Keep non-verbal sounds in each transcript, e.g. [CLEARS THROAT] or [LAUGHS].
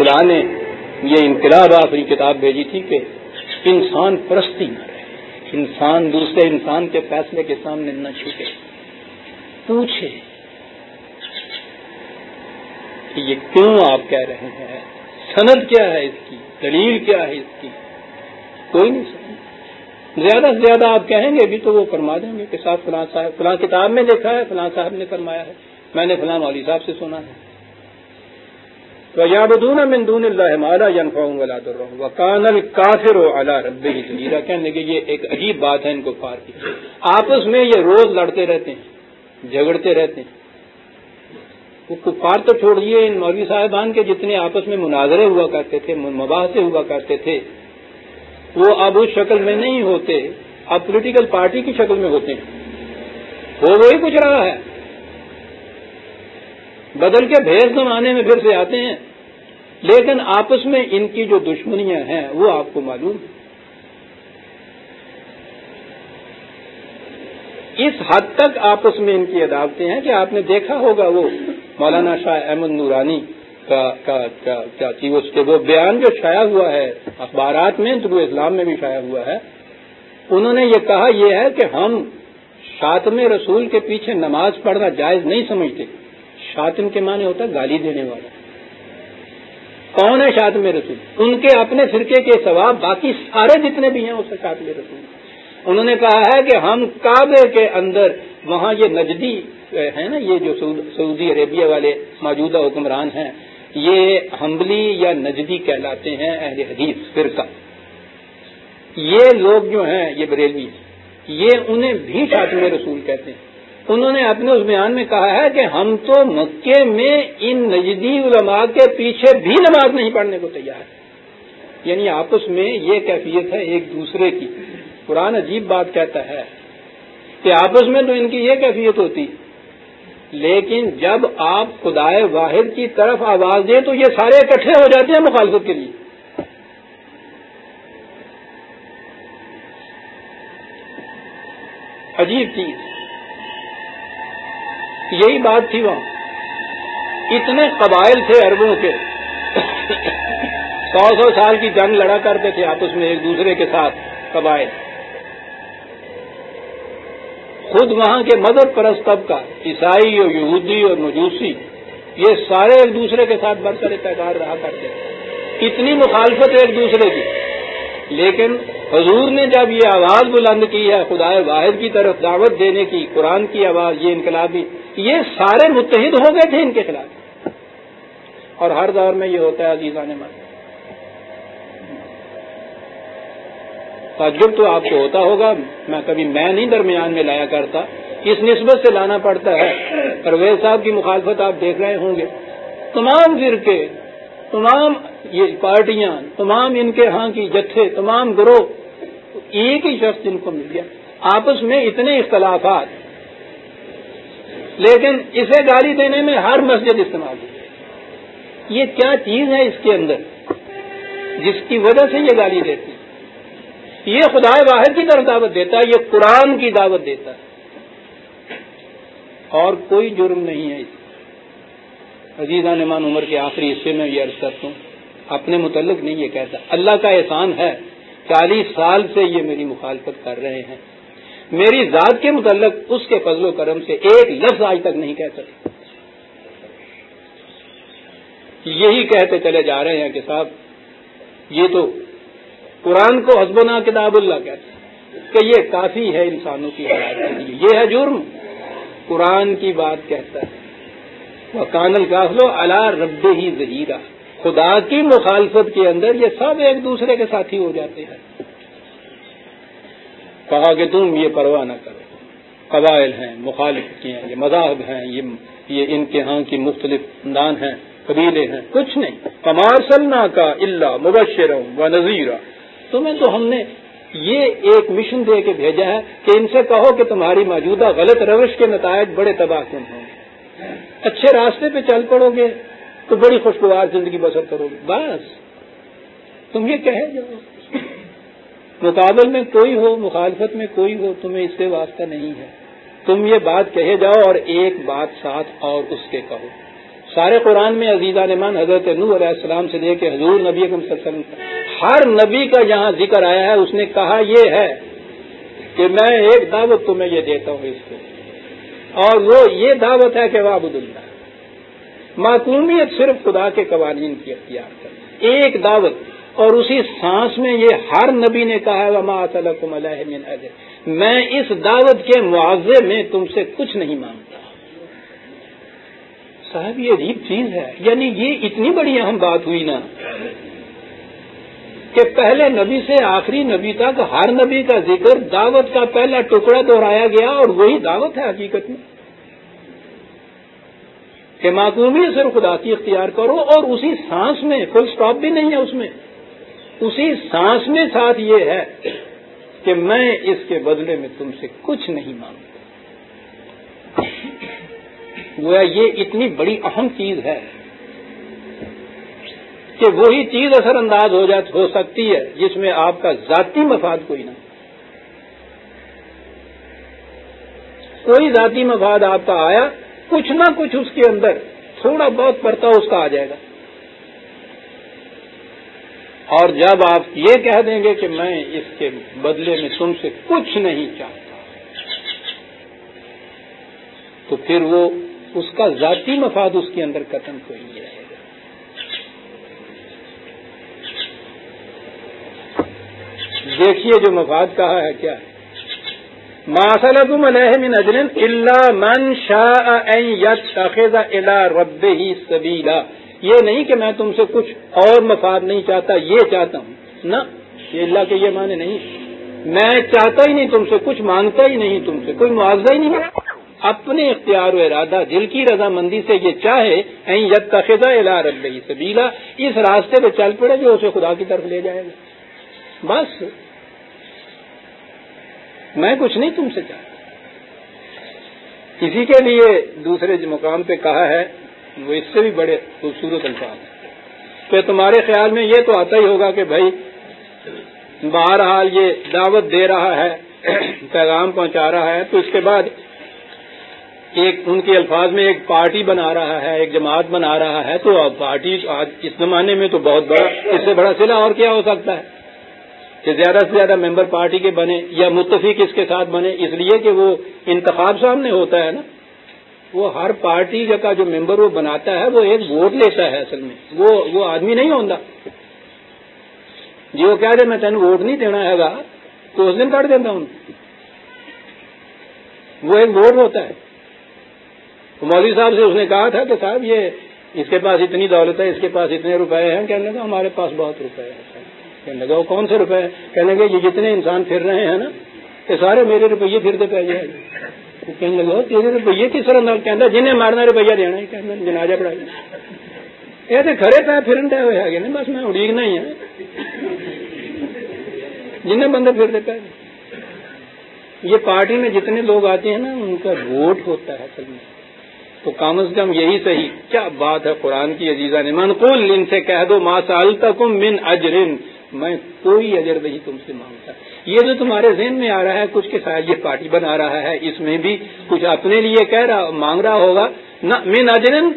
خدا نے یہ انقلاب اپنی کتاب بھیجی تھی کہ انسان پرستی نہ رہے۔ انسان دوسرے انسان کے فیصلے کے سامنے نہ چھوٹے پوچھے کہ یہ کیوں آپ کہہ رہے ہیں؟ سند کیا ہے اس کی؟ دلیل کیا ہے اس کی؟ کوئی نہیں سمجھ زیادہ سے زیادہ آپ کہیں گے بھی تو وہ فرما دیں گے کہ صاحب فلاں صاحب، فلاں کتاب میں دیکھا ہے، فلاں صاحب نے فرمایا ہے۔ میں نے فلاں والی صاحب سے سنا ہے۔ تو یا بدون مندون اللہ مالا ینفاؤں گلا تو وکان کافر و اللہ رب کہنے لگے یہ ایک عجیب بات ہے ان کو پار کی۔ آپس میں یہ روز لڑتے رہتے ہیں، جھگڑتے رہتے ہیں۔ وہ کفار تو چھوڑیے ان مولوی صاحبان کے جتنے آپس میں مناظرے ہوا کرتے تھے، مباحثے ہوا کرتے تھے، وہ اب اس شکل میں نہیں ہوتے۔ اب پولیٹیکل پارٹی کی شکل میں ہوتے ہیں۔ وہ وہی کچھ رہا ہے۔ بدل کے بھیس زمانے میں پھر سے آتے ہیں۔ لیکن آپس میں ان کی جو دشمنیاں ہیں، وہ آپ کو معلوم اس حد تک آپس میں ان کی عدالتیں ہیں کہ آپ نے دیکھا ہوگا وہ مولانا شاہ احمد نورانی کا اس کے وہ بیان جو شائع ہوا ہے، اخبارات میں، تو اسلام میں بھی شائع ہوا ہے۔ انہوں نے یہ کہا یہ ہے کہ ہم شاطم رسول کے پیچھے نماز پڑھنا جائز نہیں سمجھتے۔ شاطم کے معنی ہوتا ہے گالی دینے والا۔ کون ہے شاطم رسول؟ ان کے اپنے فرقے کے ثواب باقی سارے جتنے بھی ہیں، اس سے شاطم رسول۔ انہوں نے کہا ہے کہ ہم کعبے کے اندر، وہاں یہ نجدی ہے نا، یہ جو سعودی عربیہ والے موجودہ حکمران ہیں، یہ حمبلی یا نجدی کہلاتے ہیں اہل حدیث، فرقہ۔ یہ لوگ جو ہیں، یہ بریلوی یہ انہیں بھی شاطم رسول کہتے ہیں۔ انہوں نے اپنے اس بیان میں کہا ہے کہ ہم تو مکے میں ان نجدی علماء کے پیچھے بھی نماز نہیں پڑھنے کو تیار ہے یعنی آپس میں یہ کیفیت ہے ایک دوسرے کی۔ قرآن عجیب بات کہتا ہے کہ آپس میں تو ان کی یہ کیفیت ہوتی۔ لیکن جب آپ خدائے واحد کی طرف آواز دیں تو یہ سارے اکٹھے ہو جاتے ہیں مخالفت کے لیے۔ عجیب چیز۔ یہی بات تھی وہاں۔ اتنے قبائل تھے اربوں کے۔ سو سو سال کی جنگ لڑا کرتے تھے آپس میں ایک دوسرے کے ساتھ قبائل۔ خود وہاں کے مدد پرست طبقہ، عیسائی اور یہودی اور مجوسی یہ سارے ایک دوسرے کے ساتھ برسر پیدار رہا کرتے تھے۔ اتنی مخالفت ایک دوسرے کی۔ لیکن حضور نے جب یہ آواز بلند کی ہے خدا واحد کی طرف دعوت دینے کی، قرآن کی آواز، یہ انقلابی یہ سارے متحد ہو گئے تھے ان کے خلاف۔ اور ہر دور میں یہ ہوتا ہے عزیزہ نے تعجب تو آپ کو ہوتا ہوگا، میں کبھی میں نہیں درمیان میں لایا کرتا، اس نسبت سے لانا پڑتا ہے۔ پرویز صاحب کی مخالفت آپ دیکھ رہے ہوں گے۔ تمام فرقے، تمام یہ پارٹیاں، تمام ان کے ہاں کی جتھے، تمام گروہ، ایک ہی شخص جن کو مل گیا۔ آپس میں اتنے اختلافات لیکن اسے گالی دینے میں ہر مسجد استعمال ہوتی یہ کیا چیز ہے اس کے اندر جس کی وجہ سے یہ گالی دیتی یہ خدا واحد کی طرف دعوت دیتا ہے، یہ قرآن کی دعوت دیتا ہے۔ اور کوئی جرم نہیں ہے اس عزیزہ نمان عمر کے آخری حصے میں یہ عرض کرتا ہوں، اپنے متعلق نہیں یہ کہتا۔ اللہ کا احسان ہے چالیس سال سے یہ میری مخالفت کر رہے ہیں۔ میری ذات کے متعلق اس کے فضل و کرم سے ایک لفظ آج تک نہیں کہہ سکتے یہی کہتے چلے جا رہے ہیں کہ صاحب، یہ تو قرآن کو حسبنا کتاب اللہ کہتے ہیں کہ یہ کافی ہے انسانوں کی حیات کے لیے۔ یہ ہے جرم۔ قرآن کی بات کہتا ہے۔ وہ کانل کافلو اللہ رب ہی ظہیرہ خدا کی مخالفت کے اندر یہ سب ایک دوسرے کے ساتھی ہو جاتے ہیں۔ کہا کہ تم یہ پرواہ نہ کرو۔ قبائل ہیں، مخالف ہیں، یہ مذاہب ہیں، یہ یہ ان کے ہاں کی مختلف اندان ہیں، قبیلے ہیں، کچھ نہیں۔ کمار سلنا کا اللہ مبشر و نذیر تمہیں تو ہم نے یہ ایک مشن دے کے بھیجا ہے کہ ان سے کہو کہ تمہاری موجودہ غلط روش کے نتائج بڑے تباہ کن ہوں گے اچھے راستے پہ چل پڑو گے تو بڑی خوشگوار زندگی بسر کرو گے۔ بس۔ تم یہ کہے جاؤ مقابل میں کوئی ہو، مخالفت میں کوئی ہو، تمہیں اس سے واسطہ نہیں ہے۔ تم یہ بات کہے جاؤ اور ایک بات ساتھ اور اس کے کہو۔ سارے قرآن میں عزیزہ نمان حضرت نو علیہ السلام سے لے کے حضور نبی صلی اللہ علیہ وسلم ہر نبی کا جہاں ذکر آیا ہے، اس نے کہا یہ ہے کہ میں ایک دعوت تمہیں یہ دیتا ہوں اس کو۔ اور وہ یہ دعوت ہے کہ وابد اللہ۔ معقومیت صرف خدا کے قوانین کی اختیار کر ایک دعوت اور اسی سانس میں یہ ہر نبی نے کہا ہے، وما علیہ میں اس دعوت کے معاوضے میں تم سے کچھ نہیں مانگتا۔ صاحب، یہ عجیب چیز ہے۔ یعنی یہ اتنی بڑی اہم بات ہوئی نا کہ پہلے نبی سے آخری نبی تک ہر نبی کا ذکر دعوت کا پہلا ٹکڑا دہرایا گیا اور وہی دعوت ہے حقیقت میں۔ کہ معقومی صرف خدا کی اختیار کرو اور اسی سانس میں فل اسٹاپ بھی نہیں ہے اس میں۔ اسی سانس میں ساتھ یہ ہے کہ میں اس کے بدلے میں تم سے کچھ نہیں مانگتا۔ گویا یہ اتنی بڑی اہم چیز ہے کہ وہی چیز اثر انداز ہو جات ہو سکتی ہے جس میں آپ کا ذاتی مفاد کوئی نہ کوئی ذاتی مفاد آپ کا آیا، کچھ نہ کچھ اس کے اندر تھوڑا بہت پڑتا اس کا آ جائے گا۔ اور جب آپ یہ کہہ دیں گے کہ میں اس کے بدلے میں تم سے کچھ نہیں چاہتا، تو پھر وہ اس کا ذاتی مفاد اس کے اندر قتم کوئی نہیں رہے گا۔ دیکھیے جو مفاد کہا ہے کیا ہے؟ من اجرن اللہ من شاہ الا رب ہی سبیلا یہ نہیں کہ میں تم سے کچھ اور مفاد نہیں چاہتا، یہ چاہتا ہوں۔ نہ، یہ اللہ کے یہ معنی نہیں۔ میں چاہتا ہی نہیں تم سے، کچھ مانگتا ہی نہیں تم سے، کوئی معاوضہ ہی نہیں اپنے اختیار و ارادہ، دل کی رضامندی سے یہ چاہے یت تخذہ الا رب سبیلا، اس راستے پہ چل پڑے جو اسے خدا کی طرف لے جائے گا۔ بس۔ میں کچھ نہیں تم سے چاہتا۔ کسی کے لیے دوسرے مقام پہ کہا ہے وہ اس سے بھی بڑے خوبصورت الفاظ ہیں۔ کہ تمہارے خیال میں یہ تو آتا ہی ہوگا کہ بھائی، بہرحال یہ دعوت دے رہا ہے، پیغام پہنچا رہا ہے، تو اس کے بعد ایک ان کے الفاظ میں ایک پارٹی بنا رہا ہے، ایک جماعت بنا رہا ہے، تو پارٹی آج اس زمانے میں تو بہت بڑا، اس سے بڑا سلا اور کیا ہو سکتا ہے؟ کہ زیادہ سے زیادہ ممبر پارٹی کے بنے یا متفق اس کے ساتھ بنے، اس لیے کہ وہ انتخاب سامنے ہوتا ہے نا۔ وہ ہر پارٹی کا جو ممبر وہ بناتا ہے، وہ ایک ووٹ لیتا ہے اصل میں۔ وہ وہ آدمی نہیں ہوتا جی وہ کہہ دے، میں تین ووٹ نہیں دینا ہے گا، تو اس دن کر دیتا ہوں۔ وہ ایک ووٹ ہوتا ہے۔ مولوی صاحب سے اس نے کہا تھا کہ صاحب، یہ اس کے پاس اتنی دولت ہے، اس کے پاس اتنے روپے ہیں۔ کہنے کا ہمارے پاس بہت روپے ہیں۔ کہنے لگا، وہ کون سے روپے کہنے لگے، یہ جتنے انسان پھر رہے ہیں نا کہ سارے میرے روپیے پھرتے پہ کہنے لگا تیرے روپیے کس طرح کہنا جنہیں مارنا روپیہ دینا ہے کہنا جنازہ پڑھائی یہ تو کھڑے پہ پھرن پہ ہوئے آگے بس میں اڑیگنا ہی ہے جنہیں بندے پھر پھرتے پہ۔ یہ پارٹی میں جتنے لوگ آتے ہیں نا، ان کا ووٹ ہوتا ہے اصل میں۔ تو کم از کم یہی صحیح۔ کیا بات ہے قرآن کی عزیزہ نے؟ من کل ان سے کہہ دو، ما سال تک من اجرن۔ میں کوئی اجر نہیں تم سے مانگتا۔ یہ جو تمہارے ذہن میں آ رہا ہے، کچھ کے ساتھ یہ پارٹی بنا رہا ہے، اس میں بھی کچھ اپنے لیے کہہ رہا، مانگ رہا ہوگا۔ نہ میں ناجرن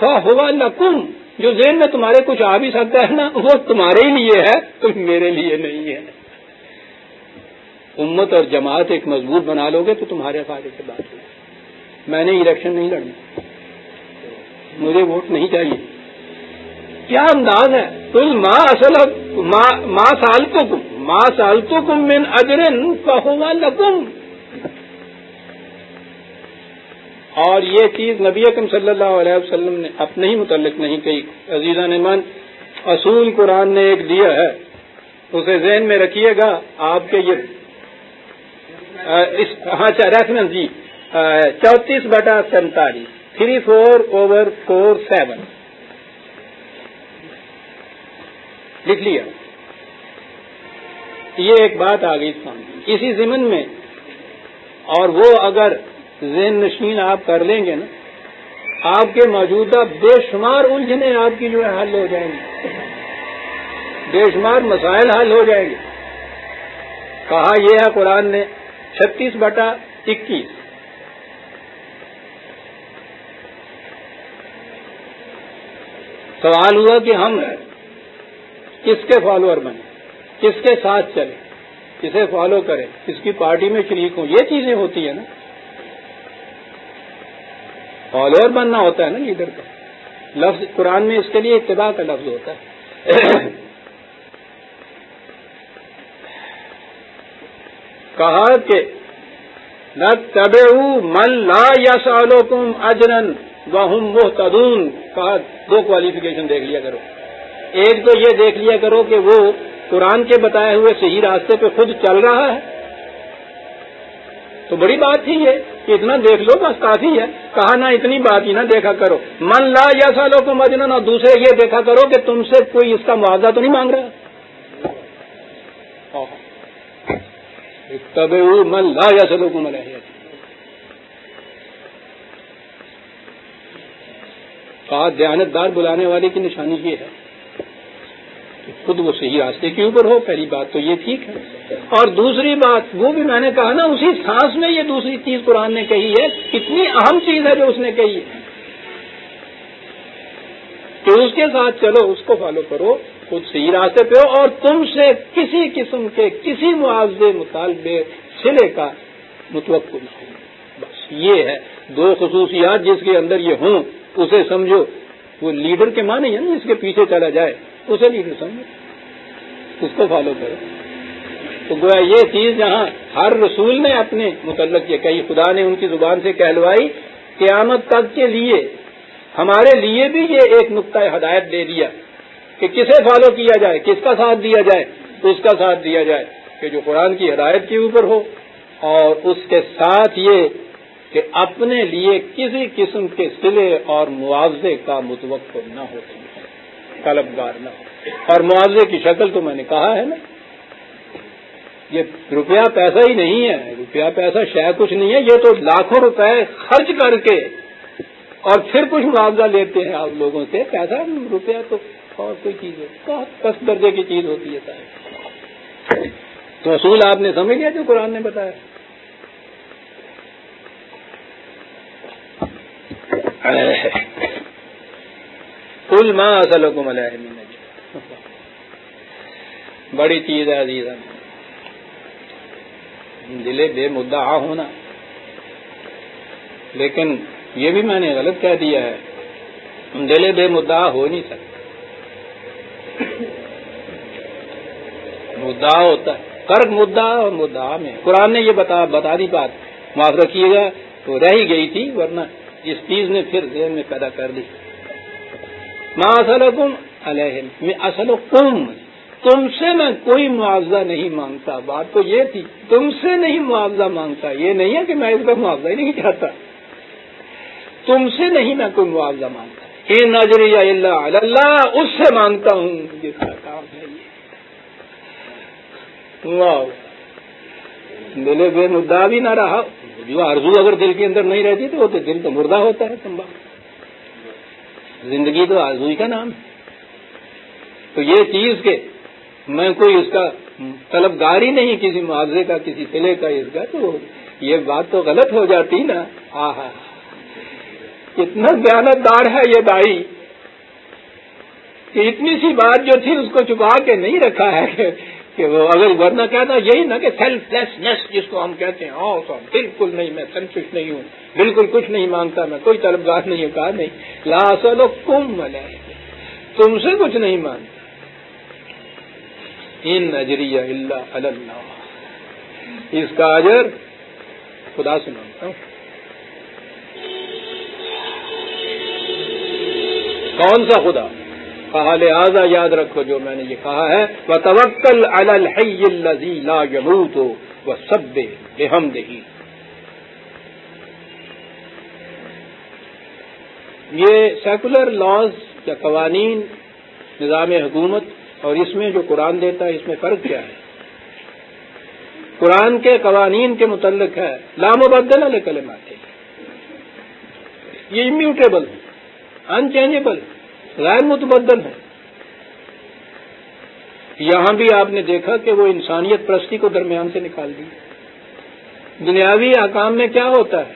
سا ہوا لکم۔ جو ذہن میں تمہارے کچھ آ بھی سکتا ہے نا، وہ تمہارے ہی لیے ہے تم میرے لیے نہیں ہے۔ امت اور جماعت ایک مضبوط بنا لو گے تو تمہارے فائدے سے بات ہے میں نے الیکشن نہیں لڑنا۔ مجھے ووٹ نہیں چاہیے۔ کیا انداز ہے؟ تم ماں اصل ماں سال تو کم ماں سال تو کم مین اجرن کہوں لکم اور یہ چیز نبی اکم صلی اللہ علیہ وسلم نے اپنے ہی متعلق نہیں کہی۔ عزیزہ نے من اصول قرآن نے ایک دیا ہے۔ اسے ذہن میں رکھیے گا۔ آپ کے یہ ہاں اچھا ریفرنس جی۔ چونتیس بٹا سینتالیس three four over four seven لکھ لیا۔ یہ ایک بات آ گئی سامنے اسی زمن میں اور وہ اگر ذہن نشین آپ کر لیں گے نا، آپ کے موجودہ بے شمار الجھنے آپ کی جو ہے حل ہو جائیں گے بے شمار مسائل حل ہو جائیں گے۔ کہا یہ ہے قرآن نے چھتیس بٹا اکیس۔ سوال ہوا کہ ہم کس کے فالوور بنے، کس کے ساتھ چلیں کسے فالو کریں کس کی پارٹی میں شریک ہوں، یہ چیزیں ہوتی ہیں نا۔ فالوور بننا ہوتا ہے نا لیڈر کا۔ لفظ قرآن میں اس کے لیے اتباع کا لفظ ہوتا ہے۔ [COUGHS] کہا کہ نہ تب من لا یا سالو کم اجرن وہم محتدون کہا، دو کوالیفیکیشن دیکھ لیا کرو۔ ایک تو یہ دیکھ لیا کرو کہ وہ قرآن کے بتائے ہوئے صحیح راستے پہ خود چل رہا ہے۔ تو بڑی بات تھی یہ کہ اتنا دیکھ لو، بس کافی ہے۔ کہا نہ اتنی بات ہی نہ دیکھا کرو۔ من لا یا سالوں کو مجنا نہ دوسرے یہ دیکھا کرو کہ تم سے کوئی اس کا معاوضہ تو نہیں مانگ رہا۔ ہاں۔ تب من لا یا سالوں کو ملا کہا دیانتدار بلانے والے کی نشانی یہ ہے۔ خود وہ صحیح راستے کے اوپر ہو، پہلی بات تو یہ ٹھیک ہے۔ اور دوسری بات، وہ بھی میں نے کہا نا، اسی سانس میں یہ دوسری چیز قرآن نے کہی ہے، کتنی اہم چیز ہے جو اس نے کہی ہے۔ کہ اس کے ساتھ چلو، اس کو فالو کرو، خود صحیح راستے پہ ہو، اور تم سے کسی قسم کے، کسی معاوضے مطالبے سلے کا مطلب متوقع نہ ہو۔ بس یہ ہے دو خصوصیات جس کے اندر یہ ہوں، اسے سمجھو۔ وہ لیڈر کے معنی ہے نا، اس کے پیچھے چلا جائے۔ اسے لیڈر سمجھو اس کو فالو کرو۔ تو گویا یہ چیز جہاں ہر رسول نے اپنے متعلق یہ کہی، خدا نے ان کی زبان سے کہلوائی، قیامت تک کے لیے ہمارے لیے بھی یہ ایک نقطۂ ہدایت دے دیا کہ کسے فالو کیا جائے، کس کا ساتھ دیا جائے، اس کا ساتھ دیا جائے کہ جو قرآن کی ہدایت کے اوپر ہو۔ اور اس کے ساتھ یہ کہ اپنے لیے کسی قسم کے سلے اور معاوضے کا متوقع نہ ہو۔ طلبگار نہ ہو۔ اور معاوضے کی شکل تو میں نے کہا ہے نا۔ یہ روپیہ پیسہ ہی نہیں ہے۔ روپیہ پیسہ شاید کچھ نہیں ہے۔ یہ تو لاکھوں روپے خرچ کر کے اور پھر کچھ معاوضہ لیتے ہیں آپ لوگوں سے۔ پیسہ روپیہ تو اور کوئی چیز ہے بہت کس درجے کی چیز ہوتی ہے سارے تو اصول آپ نے سمجھ لیا جو قرآن نے بتایا؟ [LAUGHS] کل ماں اصل کو بڑی چیز ہے عزیز دلے بے مدعا ہونا. لیکن یہ بھی میں نے غلط کہہ دیا ہے. دلے بے مدعا ہو نہیں سکتا. مدعا ہوتا ہے. کرک مدعا اور مدعا میں. قرآن نے یہ بتا بتا دی بات. معاف رکھیے گا. تو رہ ہی گئی تھی ورنہ اس چیز نے پھر ذہن میں پیدا کر دی. ماں اصل علیہ میں اصل کم تم سے میں کوئی معاوضہ نہیں مانگتا۔ بات تو یہ تھی، تم سے نہیں معاوضہ مانگتا۔ یہ نہیں ہے کہ میں اس کا معاوضہ ہی نہیں چاہتا۔ تم سے نہیں میں کوئی معاوضہ مانگتا۔ یہ نظریہ اللہ اللہ، اس سے مانگتا ہوں۔ جس کا کام ہے دل بے مدعا بھی نہ رہا۔ جو آرزو اگر دل کے اندر نہیں رہتی تو وہ تو دل تو مردہ ہوتا ہے تمبا زندگی تو آرزو کا نام ہے۔ تو یہ چیز کہ میں کوئی اس کا طلبگار ہی نہیں، کسی معاوضے کا، کسی سلے کا، اس کا، تو یہ بات تو غلط ہو جاتی نا۔ ہاں ہاں اتنا دیانت دار ہے یہ بھائی۔ کہ اتنی سی بات جو تھی اس کو چپا کے نہیں رکھا ہے کہ وہ اگر ورنہ کہنا یہی نا کہ سیلف لیسنیس جس کو ہم کہتے ہیں ہاں تو بالکل نہیں، میں سیلفش نہیں ہوں، بالکل کچھ نہیں مانگتا، میں کوئی طلبگار نہیں ہوں، کہا نہیں، لا سلو کم ملے تم سے کچھ نہیں مانگتا۔ ان نجریہ اللہ اللہ۔ اس کا اجر خدا سے مانگتا ہوں۔ کون سا خدا؟ کہا لہٰذا یاد رکھو جو میں نے یہ کہا ہے وہ توکل الحی لا یموت وہ سب ہم دہی یہ سیکولر لاز یا قوانین، نظام حکومت اور اس میں جو قرآن دیتا ہے، اس میں فرق کیا ہے؟ قرآن کے قوانین کے متعلق ہے لام و بدل علیہ کلمات یہ امیوٹیبل انچینجیبل غیر متبدل ہے۔ یہاں بھی آپ نے دیکھا کہ وہ انسانیت پرستی کو درمیان سے نکال دی۔ دنیاوی آکام میں کیا ہوتا ہے؟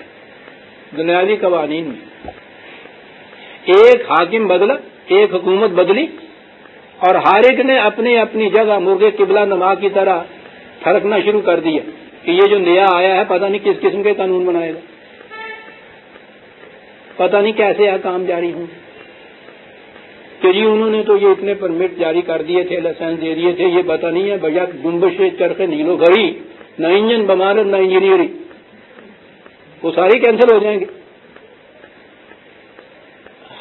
دنیاوی قوانین میں۔ ایک حاکم بدلا، ایک حکومت بدلی اور ہر ایک نے اپنی اپنی جگہ مرغے، قبلہ، نما کی طرح تھرکنا شروع کر دیا کہ یہ جو نیا آیا ہے، پتہ نہیں کس قسم کے قانون بنائے گا۔ پتہ نہیں کیسے ہے کام جاری ہوں۔ گے کہ جی انہوں نے تو یہ اتنے پرمٹ جاری کر دیے تھے، لائسنس دے دیے تھے، یہ پتہ نہیں ہے بھیا گنبش چرخے نیلو گھڑی، نہ انجن بمارت نہ انجینئرنگ وہ ساری کینسل ہو جائیں گے۔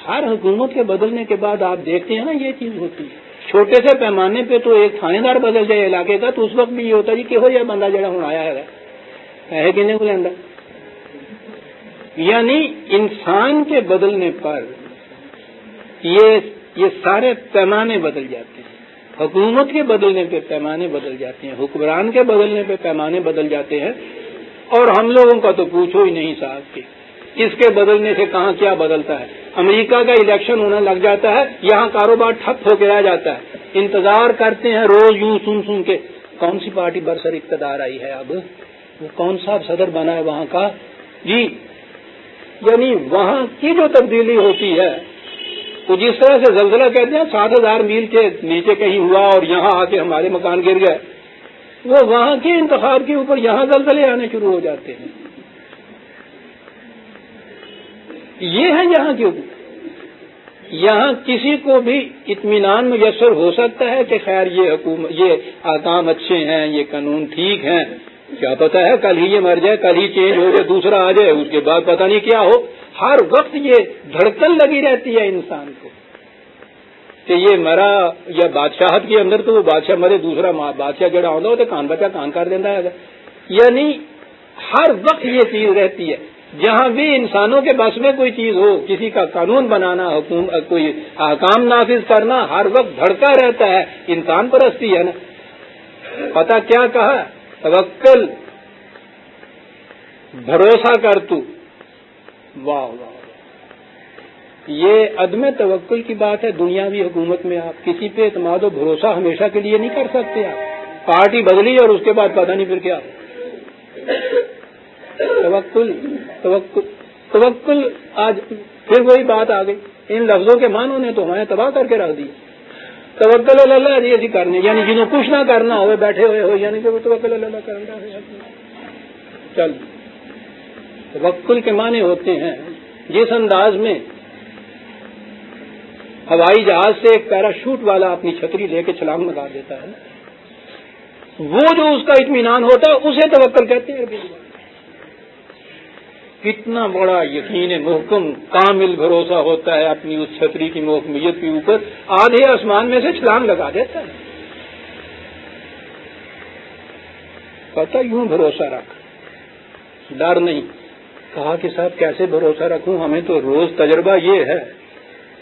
ہر حکومت کے بدلنے کے بعد آپ دیکھتے ہیں نا یہ چیز ہوتی ہے۔ چھوٹے سے پیمانے پہ تو ایک تھانے دار بدل جائے علاقے کا، تو اس وقت بھی یہ ہوتا جی کہ ہو جائے بندہ جڑا ہوں آیا ہے۔ کہ نہیں لینا یعنی انسان کے بدلنے پر یہ یہ سارے پیمانے بدل جاتے ہیں۔ حکومت کے بدلنے پہ پیمانے بدل جاتے ہیں۔ حکمران کے بدلنے پہ پیمانے بدل جاتے ہیں۔ اور ہم لوگوں کا تو پوچھو ہی نہیں صاحب کہ اس کے بدلنے سے کہاں کیا بدلتا ہے۔ امریکہ کا الیکشن ہونا لگ جاتا ہے، یہاں کاروبار ٹھپ ہو کے رہ جاتا ہے۔ انتظار کرتے ہیں روز یوں سن سن کے۔ کون سی پارٹی برسر اقتدار آئی ہے اب؟ وہ کون سا صدر بنا ہے وہاں کا؟ جی یعنی وہاں کی جو تبدیلی ہوتی ہے تو جس طرح سے زلزلہ کہتے ہیں سات ہزار میل کے نیچے کہیں ہوا اور یہاں آ کے ہمارے مکان گر گئے۔ وہ وہاں کے انتخاب کے اوپر یہاں زلزلے آنے شروع ہو جاتے ہیں۔ یہ ہے یہاں کے اوپر یہاں کسی کو بھی اطمینان میسر ہو سکتا ہے کہ خیر یہ حکومت، یہ آکام اچھے ہیں، یہ قانون ٹھیک ہیں۔ کیا پتا ہے، کل ہی یہ مر جائے، کل ہی چینج ہو جائے، دوسرا آ جائے، اس کے بعد پتہ نہیں کیا ہو۔ ہر وقت یہ دھڑکن لگی رہتی ہے انسان کو۔ کہ یہ مرا یا بادشاہت کے اندر تو وہ بادشاہ مرے، دوسرا بادشاہ جڑا ہوتا تو کان بچا کان کر دینا ہے۔ یعنی ہر وقت یہ چیز رہتی ہے۔ جہاں بھی انسانوں کے بس میں کوئی چیز ہو، کسی کا قانون بنانا حکومت کوئی حکام نافذ کرنا، ہر وقت دھڑکا رہتا ہے، انسان پرستی ہے نا۔ پتا کیا کہا؟ توکل، بھروسہ کر تو۔ واہ واہ یہ عدم توکل کی بات ہے، دنیاوی حکومت میں آپ کسی پہ اعتماد و بھروسہ ہمیشہ کے لیے نہیں کر سکتے آپ۔ پارٹی بدلی اور اس کے بعد پتہ نہیں پھر کیا۔ توکل توکل توکل، آج پھر وہی بات آ گئی۔ ان لفظوں کے معنوں نے تو ہمیں تباہ کر کے رکھ دی۔ توکل اللہ جی ایسی کرنے یعنی جنہوں کچھ نہ کرنا ہوئے، بیٹھے ہوئے ہو یعنی کہ توکل اللہ کرنا چل۔ توکل کے معنی ہوتے ہیں، جس انداز میں ہوائی جہاز سے ایک پیراشوٹ والا اپنی چھتری لے کے چھلانگ لگا دیتا ہے، وہ جو اس کا اطمینان ہوتا ہے، اسے توکل کہتے ہیں۔ کتنا بڑا یقین محکم کامل بھروسہ ہوتا ہے اپنی اس چھتری کی محکمیت کے اوپر، آدھے آسمان میں سے چھلانگ لگا دیتا ہے۔ پتا یوں بھروسہ رکھ۔ ڈر نہیں۔ کہا کہ صاحب، کیسے بھروسہ رکھوں؟ ہمیں تو روز تجربہ یہ ہے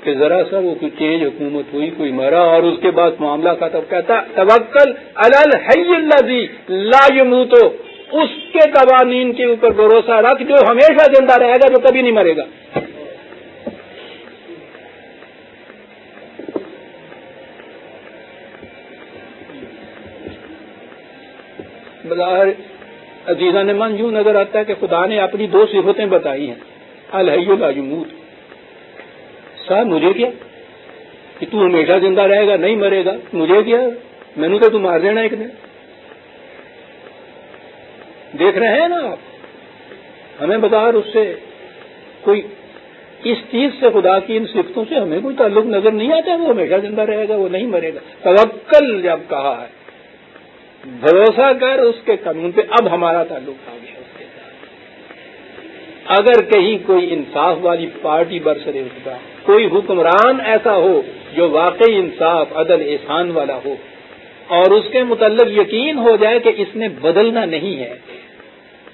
کہ ذرا سا وہ کوئی چینج حکومت ہوئی، کوئی مرا اور اس کے بعد معاملہ کا تب کہتا، توکل الحی لا یموتو اس کے قوانین کے اوپر بھروسہ رکھ جو ہمیشہ زندہ رہے گا جو کبھی نہیں مرے گا۔ بظاہر عزیزہ نے من یوں نظر آتا ہے کہ خدا نے اپنی دو صفتیں بتائی ہیں۔ الحی الجمود صاحب مجھے کیا؟ کہ تو ہمیشہ زندہ رہے گا، نہیں مرے گا۔ مجھے کیا؟ میں نے تو مار دینا ایک دن دیکھ رہے ہیں نا آپ؟ ہمیں بظاہر اس سے کوئی اس چیز سے خدا کی ان صفتوں سے ہمیں کوئی تعلق نظر نہیں آتا، وہ ہمیشہ زندہ رہے گا، وہ نہیں مرے گا۔ توکل جب کہا ہے، بھروسہ کر اس کے قانون پہ۔ اب ہمارا تعلق آ گیا اس کے ساتھ۔ اگر کہیں کوئی انصاف والی پارٹی برسرے ہوگا کوئی حکمران ایسا ہو جو واقعی انصاف، عدل، احسان والا ہو، اور اس کے متعلق یقین ہو جائے کہ اس نے بدلنا نہیں ہے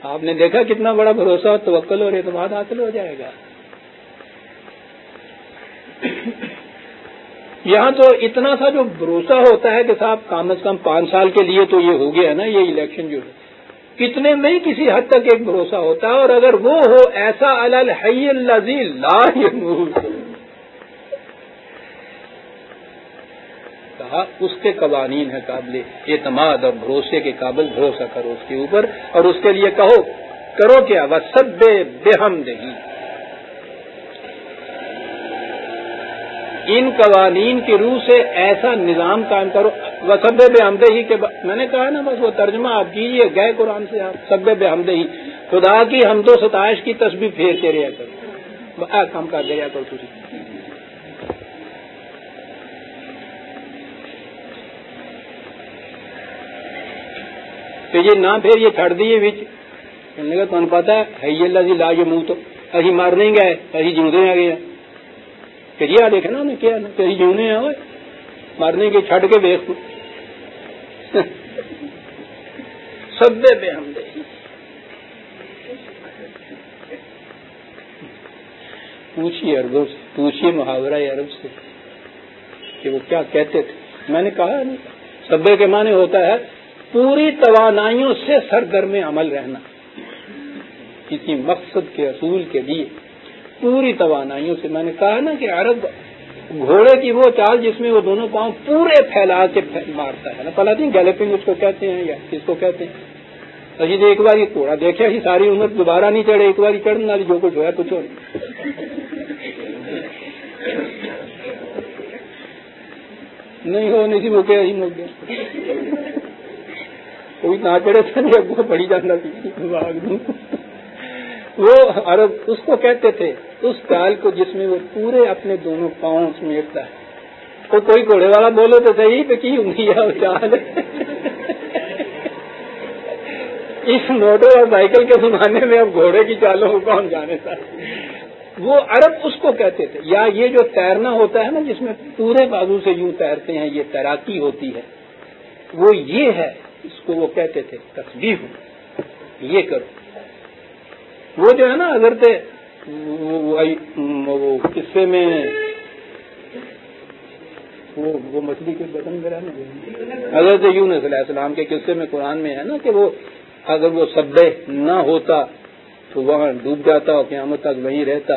آپ نے دیکھا کتنا بڑا بھروسہ توکل اور اعتماد حاصل ہو جائے گا؟ یہاں تو اتنا سا جو بھروسہ ہوتا ہے کہ صاحب کم از کم پانچ سال کے لیے تو یہ ہو گیا نا، یہ الیکشن جو ہے۔ کتنے میں کسی حد تک ایک بھروسہ ہوتا ہے اور اگر وہ ہو، ایسا الحی لا کہا، اس کے قوانین ہے قابل اعتماد اور بھروسے کے قابل بھروسہ کرو اس کے اوپر اور اس کے لیے کہو، کرو کیا؟ وہ سب بے ہم نہیں ان قوانین کی روح سے ایسا نظام قائم کرو وہ سب بے حمدے ہی کے میں نے کہا نا بس وہ ترجمہ آپ کیجیے گئے قرآن سے آپ سب بے حمدے ہی۔ خدا کی حمد و ستائش کی تصویر پھیرتے رہا کرو۔ کام کر دیا کرو تو یہ نہ پھر یہ چھڑ دیے بچ تمہیں پتا ہے اللہ جی لا یہ منہ تو اسی مر نہیں گئے، اسی جیوے آ گئے۔ کہ جی آ دیکھنا انہیں کیا کہ اسی جیونے آ مرنے کے چھڑ کے ویس سب بے ہم دے پوچھیے اربوں سے، پوچھیے محاورہ عرب سے کہ وہ کیا کہتے تھے۔ میں نے کہا سبے کے معنی ہوتا ہے پوری توانائیوں سے سرگرم عمل رہنا۔ کسی مقصد کے اصول کے لیے پوری توانائیوں سے۔ میں نے کہا نا کہ عرب گھوڑے کی وہ چال جس میں وہ دونوں پاؤں پورے پھیلا کے مارتا ہے۔ نا پلا دیں گیلپنگ اس کو کہتے ہیں یا کس کو کہتے ہیں؟ اجی ایک بار یہ دیکھا ہی ساری عمر دوبارہ نہیں چڑھے، ایک بار چڑھنے والی جو کچھ ہوا کچھ ہو نہیں ہو نہیں سی موقع ہی کوئی نہ چڑھے تھا نہیں اب بڑی جانا تھی وہ عرب اس کو کہتے تھے، اس کال کو جس میں وہ پورے اپنے دونوں پاؤں سمیٹتا ہے۔ تو کوئی گھوڑے والا بولو تو صحیح پہ کی ہوں گی چال اس موٹر اور سائیکل کے زمانے میں اب گھوڑے کی چالوں کو کون جانے تھا وہ عرب اس کو کہتے تھے، یا یہ جو تیرنا ہوتا ہے نا، جس میں پورے بازو سے یوں تیرتے ہیں، یہ تیراکی ہوتی ہے، وہ یہ ہے۔ اس کو وہ کہتے تھے تصویر یہ کرو۔ وہ جو ہے نا اگر وہ قصے میں وہ مچھلی کے بدن میں رہنا حضرت یونس علیہ السلام کے قصے میں قرآن میں ہے نا کہ وہ اگر وہ سبے نہ ہوتا تو وہاں ڈوب جاتا اور قیامت تک وہیں رہتا۔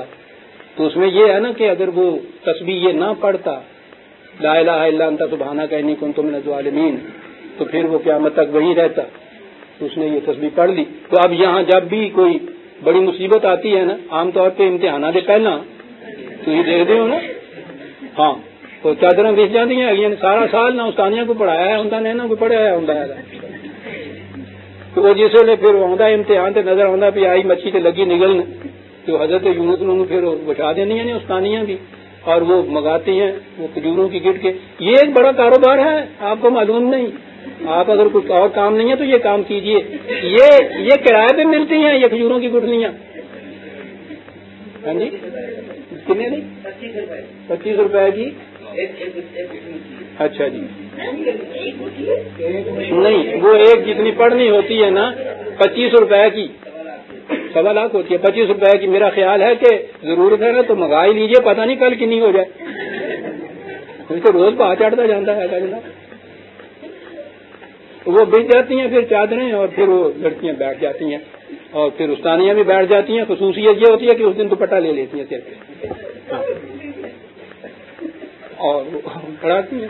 تو اس میں یہ ہے نا کہ اگر وہ تصویر یہ نہ پڑھتا، لا الہ الا انت سبحانہ کہنی کن تو من الظالمین تو پھر وہ قیامت تک وہیں رہتا۔ اس نے یہ تصویر پڑھ لی۔ تو اب یہاں جب بھی کوئی بڑی مصیبت آتی ہے نا، عام طور پہ امتحانات دے پہلا۔ تو یہ دیکھتے ہو نا؟ ہاں۔ تو چادر بیچ جاتی ہیں سارا سال نہ استانیہ کو پڑھایا ہے ہوں نے نہ کوئی پڑھایا ہے تو وہ جس ویلے پھر آتا امتحان سے نظر آتا بھی آئی مچھی تے لگی نگلنے۔ تو حضرت یونس نے پھر بچا دینی ہیں استانیاں بھی اور وہ منگاتی ہیں، وہ کھجوروں کی گٹ کے۔ یہ ایک بڑا کاروبار ہے، آپ کو معلوم نہیں۔ آپ اگر کچھ اور کام نہیں ہے تو یہ کام کیجیے۔ یہ یہ کرایہ پہ ملتی ہیں، یہ کھجوروں کی گٹھلیاں۔ ہاں جی؟ کتنے جی؟ پچیس روپئے کی۔ اچھا جی۔ نہیں، وہ ایک جتنی پڑھنی ہوتی ہے نا، پچیس روپے کی۔ سوا لاکھ ہوتی ہے، پچیس روپے کی۔ میرا خیال ہے کہ ضرورت ہے نا تو منگا ہی لیجیے پتہ نہیں کل کنی ہو جائے۔ تو روز پا چڑھتا جاتا ہے۔ وہ بک جاتی ہیں پھر چادریں اور پھر وہ لڑکیاں بیٹھ جاتی ہیں اور پھر استانیاں بھی بیٹھ جاتی ہیں، خصوصیت یہ ہوتی ہے کہ اس دن دوپٹہ لے لیتی ہیں صرف ہاں۔ اور پڑھاتی ہیں۔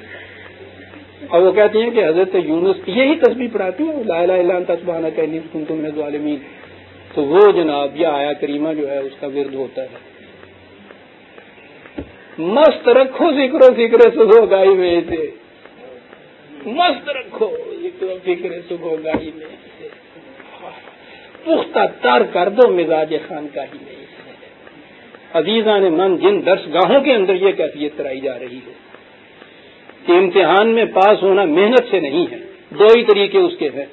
اور وہ کہتی ہیں کہ حضرت یونس یہی تصویر پڑھاتی ہیں، لا الہ الا انت سبحانہ کہنی تم تم نے ظالمین تو وہ جناب، یہ آیا کریمہ جو ہے، اس کا ورد ہوتا ہے۔ مست رکھو ذکر و فکر سکھو گائی میں سے۔ مست رکھو۔ ذکر فکر سکھو گائی میں پختہ تر کر دو مزاج خان کا ہی نہیں۔ عزیزان من جن درس گاہوں کے اندر یہ کیفیت کرائی جا رہی ہے کہ امتحان میں پاس ہونا محنت سے نہیں ہے۔ دو ہی طریقے اس کے ہیں۔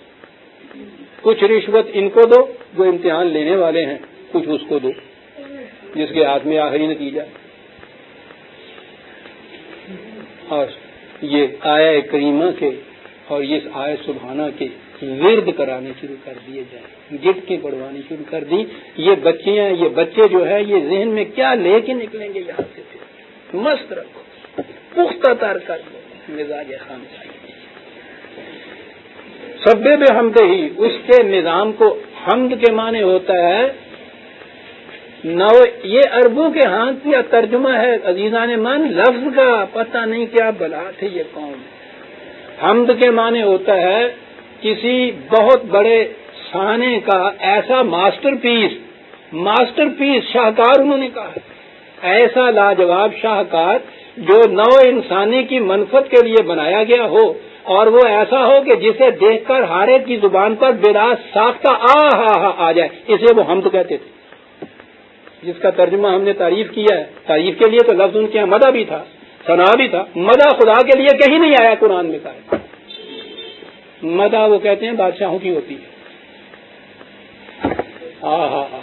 کچھ رشوت ان کو دو، جو امتحان لینے والے ہیں، کچھ اس کو دو۔ جس کے ہاتھ میں آخری نتیجہ۔ اور یہ آیا کریمہ کے اور یہ آئے سبحانہ کے ورد کرانے شروع کر دیے جائیں گٹ کی پڑھوانی شروع کر دی۔ یہ بچیاں یہ بچے جو ہے یہ ذہن میں کیا لے کے نکلیں گے یہاں سے؟ مست رکھو۔ پختہ تار کر دو مزاج خان سب بے حمد ہی اس کے نظام کو حمد کے معنی ہوتا ہے نو، یہ اربوں کے ہاتھ یا ترجمہ ہے، عزیزان من، لفظ کا پتہ نہیں کیا بلا تھے یہ قوم۔ حمد کے معنی ہوتا ہے کسی بہت بڑے سانے کا ایسا ماسٹر پیس۔ ماسٹر پیس شاہکار انہوں نے کہا۔ ایسا لاجواب شاہکار جو نو انسانی کی منفت کے لیے بنایا گیا ہو، اور وہ ایسا ہو کہ جسے دیکھ کر ہارے کی زبان پر براج ساختہ آ ہا ہا آ جائے، اسے وہ ہم تو کہتے تھے۔ جس کا ترجمہ ہم نے تعریف کیا ہے، تعریف کے لیے تو لفظ ان کے یہاں مدہ بھی تھا سنا بھی تھا مدہ خدا کے لیے کہیں نہیں آیا قرآن میں کہا مدہ وہ کہتے ہیں بادشاہوں کی ہوتی ہے۔ ہاں ہاں ہاں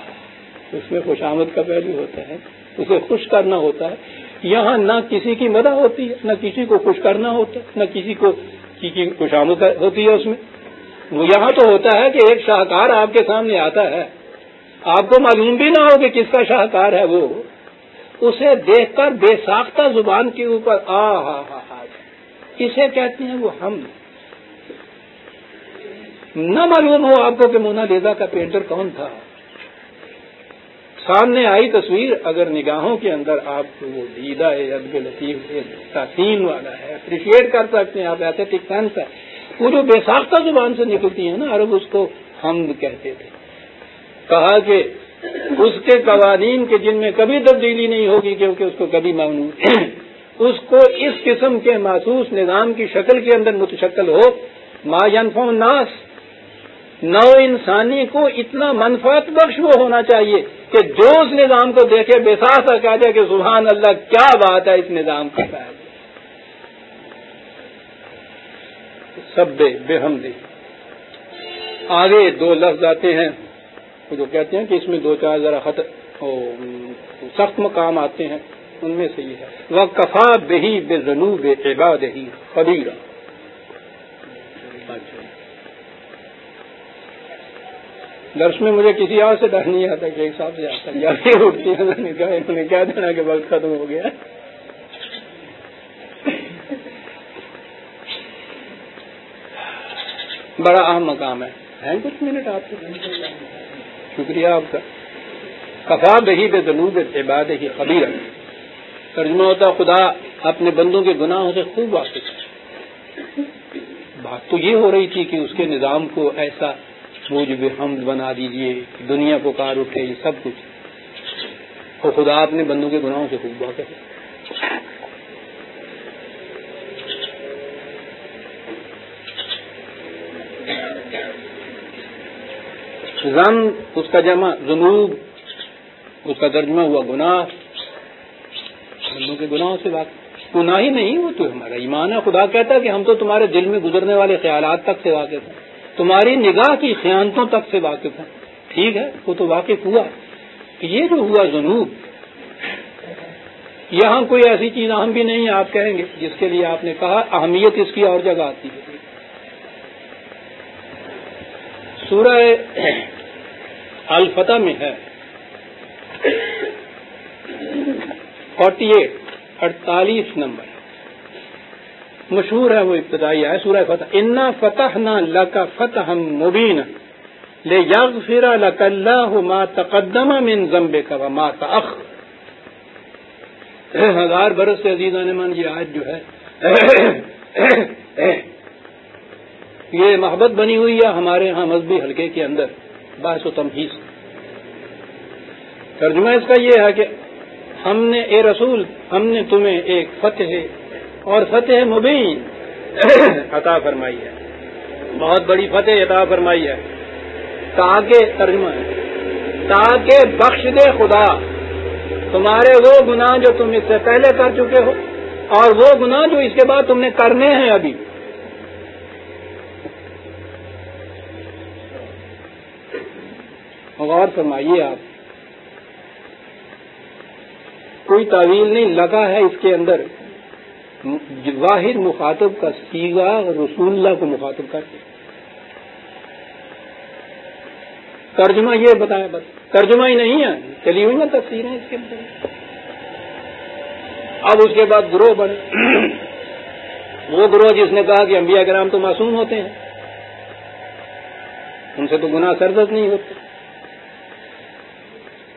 اس میں خوش آمد کا پہلو ہوتا ہے، اسے خوش کرنا ہوتا ہے۔ یہاں نہ کسی کی مدہ ہوتی ہے، نہ کسی کو خوش کرنا ہوتا ہے، نہ کسی کو خوش آمد ہوتی ہے اس میں۔ وہ یہاں تو ہوتا ہے کہ ایک شاہکار آپ کے سامنے آتا ہے۔ آپ کو معلوم بھی نہ ہو کہ کس کا شاہکار ہے وہ، اسے دیکھ کر بے ساختہ زبان کے اوپر، آ ہا ہا ہا اسے کہتے ہیں وہ ہم۔ نہ معلوم ہو آپ کو کہ مونا لیزا کا پینٹر کون تھا۔ سامنے آئی تصویر، اگر نگاہوں کے اندر آپ کو وہ دیدہ ہے ادب لطیف ہے تحسین والا ہے، اپریشیٹ کر سکتے ہیں، آپ ایسے سینس ہے وہ جو بے ساختہ زبان سے نکلتی ہے نا عرب اس کو ہم کہتے تھے۔ کہا کہ اس کے قوانین کے جن میں کبھی تبدیلی نہیں ہوگی کیونکہ اس کو کبھی معلوم اس کو اس قسم کے محسوس نظام کی شکل کے اندر متشکل ہو، ما ینفع ناس نو انسانی کو اتنا منفعت بخش وہ ہونا چاہیے کہ جو اس نظام کو دیکھے، بے سا کہہ دے کہ سبحان اللہ، کیا بات ہے اس نظام کا سب بے ہم دے۔ آگے دو لفظ آتے ہیں۔ جو کہتے ہیں کہ اس میں دو چار ذرا خط سخت مقام آتے ہیں، ان میں سے یہ ہے۔ وہ کفا بہی بے زنو بے عباد ہی خبیرہ درس میں مجھے کسی اور سے ڈر نہیں آتا کہ ایک صاحب سے آتا جاتے اٹھتی ہے میں نے کہا، انہوں نے کہہ دینا کہ وقت ختم ہو گیا۔ بڑا اہم مقام ہے۔ کچھ منٹ آپ سے شکریہ آپ کا۔ کفا بہی بے جنوب عباد ہی خبیر ترجمہ ہوتا خدا اپنے بندوں کے گناہوں سے خوب واقف ہے بات تو یہ ہو رہی تھی کہ اس کے نظام کو ایسا موجب حمد بنا دیجیے، دنیا کو کار اٹھے، یہ سب کچھ۔ اور خدا اپنے بندوں کے گناہوں سے خوب واقف ہے۔ زن اس کا جمع جنوب اس کا ترجمہ ہوا گناہ۔ کے گناہوں سے بات۔ گناہ ہی نہیں، وہ تو ہمارا ایمان ہے۔ خدا کہتا ہے کہ ہم تو تمہارے دل میں گزرنے والے خیالات تک سے واقف ہیں۔ تمہاری نگاہ کی خیانتوں تک سے واقف ہیں۔ ٹھیک ہے، وہ تو واقف ہوا۔ یہ جو ہوا جنوب یہاں کوئی ایسی چیز اہم بھی نہیں، آپ کہیں گے، جس کے لیے آپ نے کہا اہمیت اس کی اور جگہ آتی ہے۔ سورہ الفتح میں ہے۔ فورٹی ایٹ، اڑتالیس نمبر۔ مشہور ہے وہ ابتدائی ہے سورہ فتح۔ انا فتح نہ لکا فتح مبین لے یگ فرا لک اللہ ما تقدم من زمبے کا ما تخ ہزار برس سے عزیز من یہ آج جو ہے یہ محبت بنی ہوئی ہے ہمارے ہاں مذہبی حلقے کے اندر، باعث و تمہیز ترجمہ اس کا یہ ہے کہ ہم نے، اے رسول، ہم نے تمہیں ایک فتح اور فتح مبین عطا فرمائی ہے۔ بہت بڑی فتح عطا فرمائی ہے۔ تاکہ، ترجمہ تاکہ بخش دے خدا۔ تمہارے وہ گناہ جو تم اس سے پہلے کر چکے ہو اور وہ گناہ جو اس کے بعد تم نے کرنے ہیں ابھی غور فرمائیے آپ۔ کوئی تعویل نہیں، لگا ہے اس کے اندر۔ واحد مخاطب کا سیگا رسول اللہ کو مخاطب کر کے ترجمہ یہ بتایا بس۔ ترجمہ ہی نہیں ہے چلی ہوئی نا تصویریں اس کے اندر۔ اب اس کے بعد گروہ بنے وہ گروہ جس نے کہا کہ انبیاء کرام تو معصوم ہوتے ہیں۔ ان سے تو گناہ سرزد نہیں ہوتے۔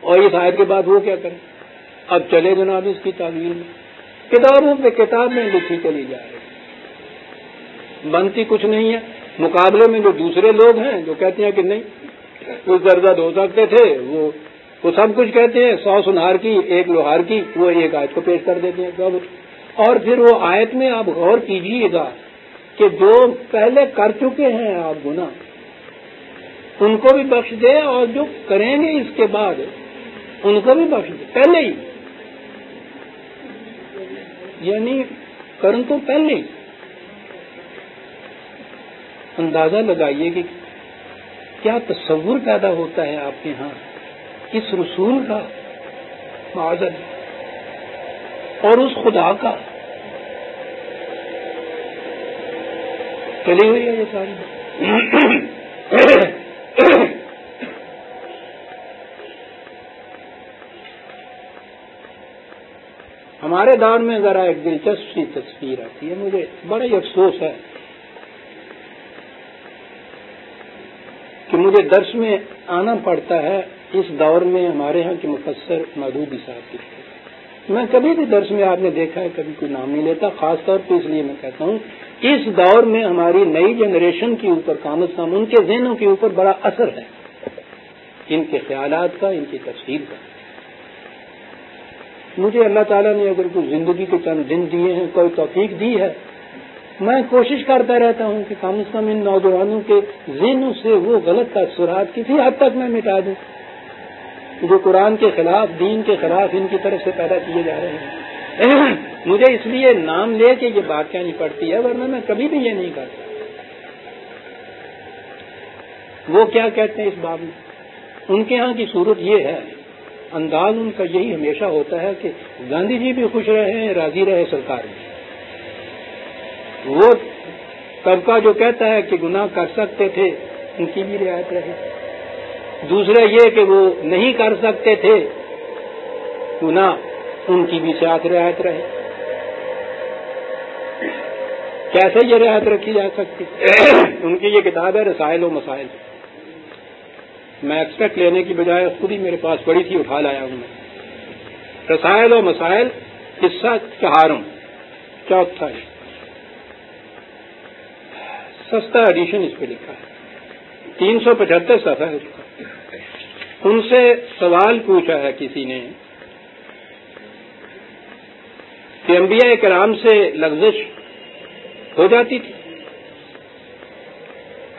اور اس آیت کے بعد وہ کیا کریں؟ اب چلے جناب اس کی تعویل میں۔ کتابوں پہ کتاب میں لکھی چلی جا رہی بنتی کچھ نہیں ہے۔ مقابلے میں جو دوسرے لوگ ہیں جو کہتے ہیں کہ نہیں وہ زرزد ہو سکتے تھے، وہ وہ سب کچھ کہتے ہیں، سو سنہار کی، ایک لوہار کی، وہ ایک آج کو پیش کر دیتے ہیں۔ اور پھر وہ آیت میں آپ غور کیجیے گا کہ جو پہلے کر چکے ہیں آپ گنا ان کو بھی بخش دے اور جو کریں گے اس کے بعد ان کو بھی بخش دے پہلے ہی۔ یعنی کرن تو پہلے ہی۔ اندازہ لگائیے کہ کیا تصور پیدا ہوتا ہے آپ کے ہاں؟ اس رسول کا؟ معذر اور اس خدا کا۔ چلی ہوئی ہے یہ ساری۔ ہمارے دور میں ذرا ایک دلچسپ سی تصویر آتی ہے، مجھے بڑا ہی افسوس ہے کہ مجھے درس میں آنا پڑتا ہے، اس دور میں ہمارے ہاں کے مفسر مدودی صاحب کی میں کبھی بھی درس میں آپ نے دیکھا ہے، کبھی کوئی نام نہیں لیتا، خاص طور پہ اس لیے میں کہتا ہوں، اس دور میں ہماری نئی جنریشن کے اوپر کام از کام ان کے ذہنوں کے اوپر بڑا اثر ہے۔ ان کے خیالات کا، ان کی تصویر کا۔ مجھے اللہ تعالیٰ نے اگر کوئی زندگی کے چند دن دیے ہیں، کوئی توفیق دی ہے، میں کوشش کرتا رہتا ہوں کہ کم از کم ان نوجوانوں کے ذہنوں سے وہ غلط تاثرات کسی حد تک میں مٹا دوں۔ جو قرآن کے خلاف، دین کے خلاف ان کی طرف سے پیدا کیے جا رہے ہیں۔ [COUGHS] مجھے اس لیے نام لے کے یہ بات کہنی پڑتی ہے، ورنہ میں کبھی بھی یہ نہیں کرتا۔ وہ کیا کہتے ہیں اس بات میں؟ ان کے ہاں کی صورت یہ ہے۔ انداز ان کا یہی ہمیشہ ہوتا ہے کہ گاندھی جی بھی خوش رہے راضی رہے سرکار بھی وہ طبقہ جو کہتا ہے کہ گناہ کر سکتے تھے، ان کی بھی رعایت رہے۔ دوسرا یہ کہ وہ نہیں کر سکتے تھے، گناہ ان کی بھی ساتھ رعایت رہے۔ کیسے یہ رعایت رکھی جا سکتی؟ ان کی یہ کتاب ہے رسائل و مسائل۔ میں ایکسپیکٹ لینے کی بجائے خود ہی میرے پاس پڑی تھی، اٹھا لایا ہوں میں۔ رسائل و مسائل، قصہ چہاروں چوتھا سستا ایڈیشن اس پہ لکھا ہے۔ تین سو پچہتر سفا ہے اس کا۔ ان سے سوال پوچھا ہے کسی نے کہ انبیاء کرام سے لفزش ہو جاتی تھی؟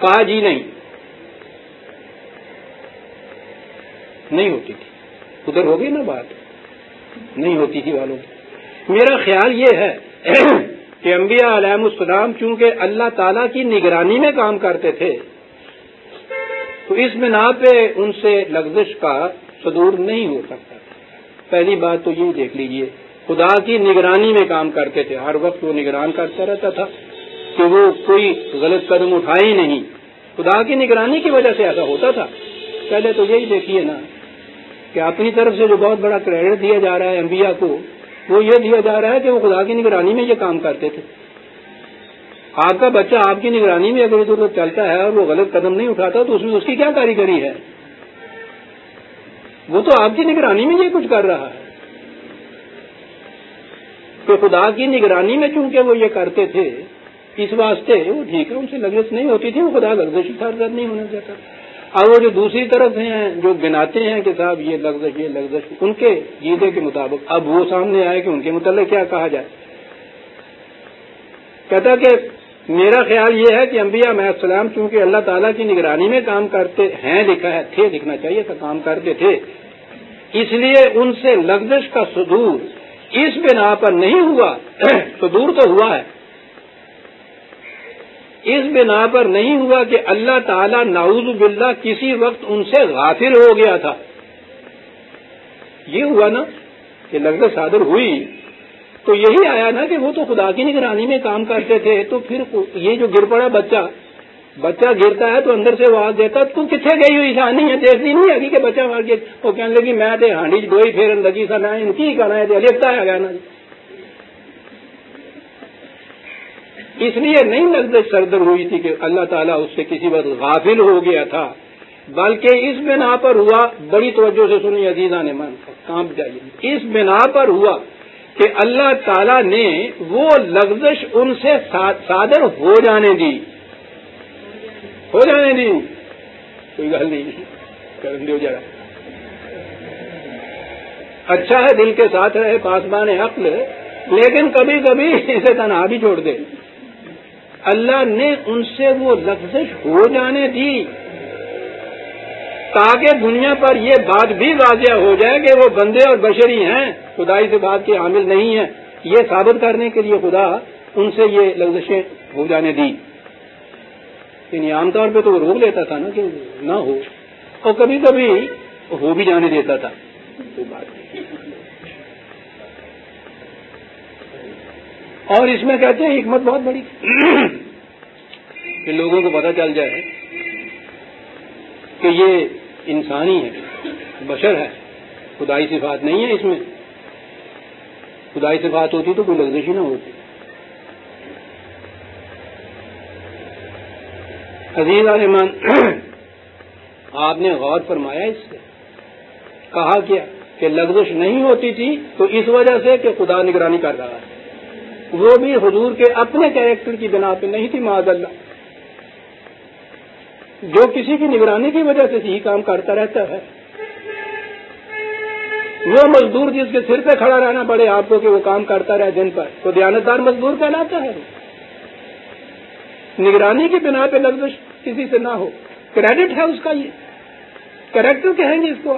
کہا جی نہیں۔ نہیں ہوتی تھی۔ ادھر ہوگی نا بات؟ نہیں ہوتی تھی والوں کی میرا خیال یہ ہے [CLEARS THROAT] کہ انبیاء علیہ السلام چونکہ اللہ تعالی کی نگرانی میں کام کرتے تھے، تو اس بنا پہ ان سے لفزش کا صدور نہیں ہو سکتا۔ پہلی بات تو یہی دیکھ لیجیے، خدا کی نگرانی میں کام کرتے تھے۔ ہر وقت وہ نگران کرتا رہتا تھا کہ وہ کوئی غلط قدم اٹھائے ہی نہیں۔ خدا کی نگرانی کی وجہ سے ایسا ہوتا تھا۔ پہلے تو یہی دیکھیے نا۔ کہ اپنی طرف سے جو بہت بڑا کریڈٹ دیا جا رہا ہے انبیاء کو، وہ یہ دیا جا رہا ہے کہ وہ خدا کی نگرانی میں یہ کام کرتے تھے۔ آپ کا بچہ آپ کی نگرانی میں اگر ادھر چلتا ہے اور وہ غلط قدم نہیں اٹھاتا تو اس میں اس کی کیا کاریگری ہے؟ وہ تو آپ کی نگرانی میں یہ کچھ کر رہا ہے۔ کہ خدا کی نگرانی میں چونکہ وہ یہ کرتے تھے، اس واسطے وہ ٹھیک ہے، ان سے لگزش نہیں ہوتی تھی، وہ خدا لگزشی سارگر نہیں ہونا چاہتا اور وہ جو دوسری طرف ہیں، جو گناتے ہیں کہ صاحب یہ لفظ یہ لفظ ان کے جیدے کے مطابق۔ اب وہ سامنے آئے کہ ان کے متعلق کیا کہا جائے۔ کہتا کہ میرا خیال یہ ہے کہ انبیاء میں السلام چونکہ اللہ تعالیٰ کی نگرانی میں کام کرتے ہیں، لکھا ہے، تھے، لکھنا چاہیے تھا، کام کرتے تھے۔ اس لیے ان سے لفظ کا صدور اس بنا پر نہیں ہوا۔ [CLEARS THROAT] صدور تو ہوا ہے۔ اس بنا پر نہیں ہوا کہ اللہ تعالی نعوذ باللہ کسی وقت ان سے غافل ہو گیا تھا۔ یہ ہوا نا کہ لفظ صادر ہوئی۔ تو یہی آیا نا کہ وہ تو خدا کی نگرانی میں کام کرتے تھے۔ تو پھر یہ جو گر پڑا بچہ بچہ گرتا ہے تو اندر سے آواز دیتا تو کتنے گئی ہوئی سا ہے، دیکھتی نہیں ہے کہ بچہ مار کے وہ کہنے لگی، میں ہانڈی ڈوئی پھیرن لگی سا، میں ان کی کرنا ہے؟ لکھتا ہے گیا نا۔ اس لیے نہیں لفظ سردر ہوئی تھی کہ اللہ تعالیٰ اس سے کسی وقت غافل ہو گیا تھا، بلکہ اس بنا پر ہوا، بڑی توجہ سے سنی عزیزہ نے من کانپ جائیے اس بنا پر ہوا کہ اللہ تعالی نے وہ لفزش ان سے صادر ہو جانے دی۔ ہو جانے دی۔ کوئی گل نہیں۔ ہو جائے اچھا ہے، دل کے ساتھ رہے، پاسبان عقل، لیکن کبھی کبھی اسے تنہا بھی چھوڑ دے۔ اللہ نے ان سے وہ لفزش ہو جانے دی۔ تاکہ دنیا پر یہ بات بھی واضح ہو جائے کہ وہ بندے اور بشری ہیں، خدائی سے بات کے حامل نہیں ہیں۔ یہ ثابت کرنے کے لیے خدا ان سے یہ لفزشیں ہو جانے دی۔ یعنی عام طور پہ تو وہ روک لیتا تھا نا کہ نہ ہو، اور کبھی کبھی ہو بھی جانے دیتا تھا۔ اور اس میں کہتے ہیں حکمت بہت بڑی کہ لوگوں کو پتہ چل جائے کہ یہ انسانی ہے، بشر ہے، خدائی صفات نہیں ہے اس میں۔ خدائی صفات ہوتی تو کوئی لفزش ہی نہ ہوتی۔ عزیز عالمان آپ نے غور فرمایا اس سے۔ کہا کیا کہ لفزش نہیں ہوتی تھی تو اس وجہ سے کہ خدا نگرانی کر رہا ہے وہ بھی حضور کے اپنے کیریکٹر کی بنا پہ نہیں تھی معذ اللہ۔ جو کسی کی نگرانی کی وجہ سے صحیح کام کرتا رہتا ہے۔ وہ مزدور جس کے سر پہ کھڑا رہنا پڑے، آپ کو کہ وہ کام کرتا رہے دن پر۔ تو دیانتدار مزدور کہلاتا ہے۔ نگرانی کی بنا پہ لفظ کسی سے نہ ہو۔ کریڈٹ ہے اس کا یہ۔ کریکٹر کہیں گے اس کو